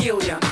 Amelia.